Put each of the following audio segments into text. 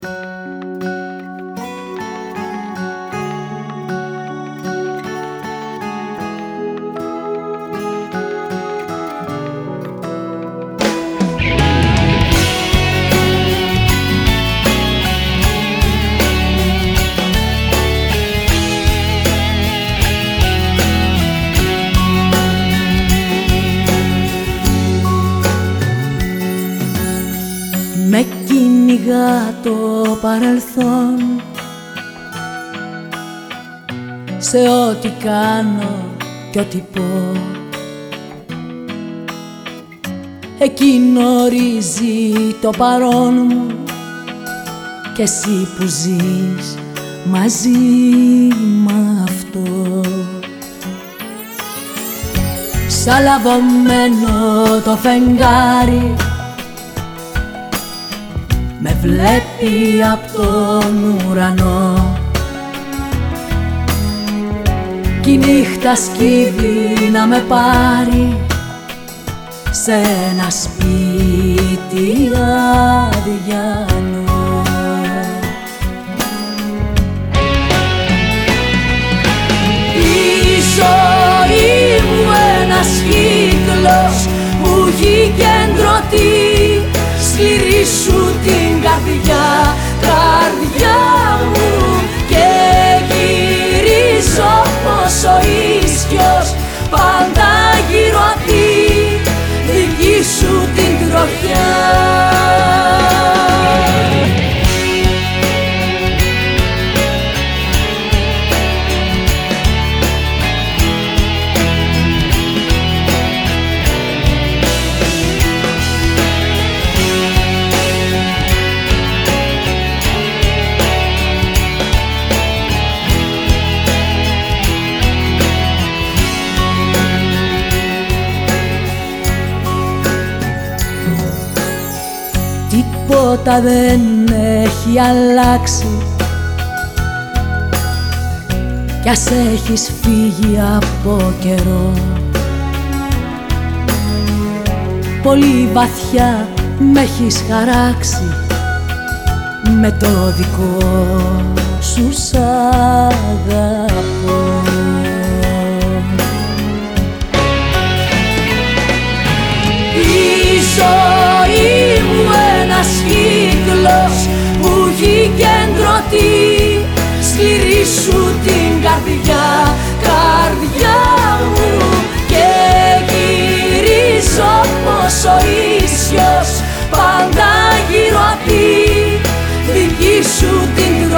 Música το παρελθόν. Σε ό,τι κάνω και ό,τι πω. Εκείνο ορίζει το παρόν μου. Και εσύ που ζεις μαζί με αυτό. Σαλαβωμένο το φεγγάρι με βλέπει από τον ουρανό. Κι η νύχτα σκύβει να με πάρει σε ένα σπίτι αδιανό Η ζωή μου ένας κύκλος που έχει τίποτα δεν έχει αλλάξει. Κι ας έχεις φύγει από καιρό. Πολύ βαθιά με έχεις χαράξει με το δικό σου σ'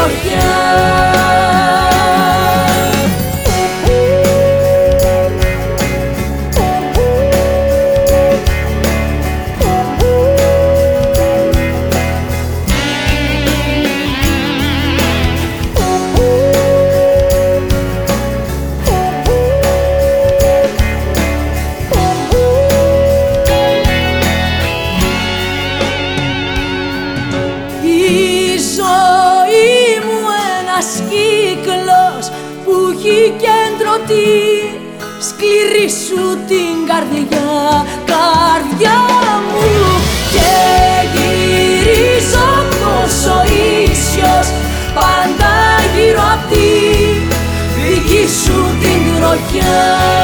σου την έχει κέντρο σκληρισού σκληρή σου την καρδιά, καρδιά μου και γυρίζω τόσο ίσιος πάντα γύρω απ' τη δική σου την τροχιά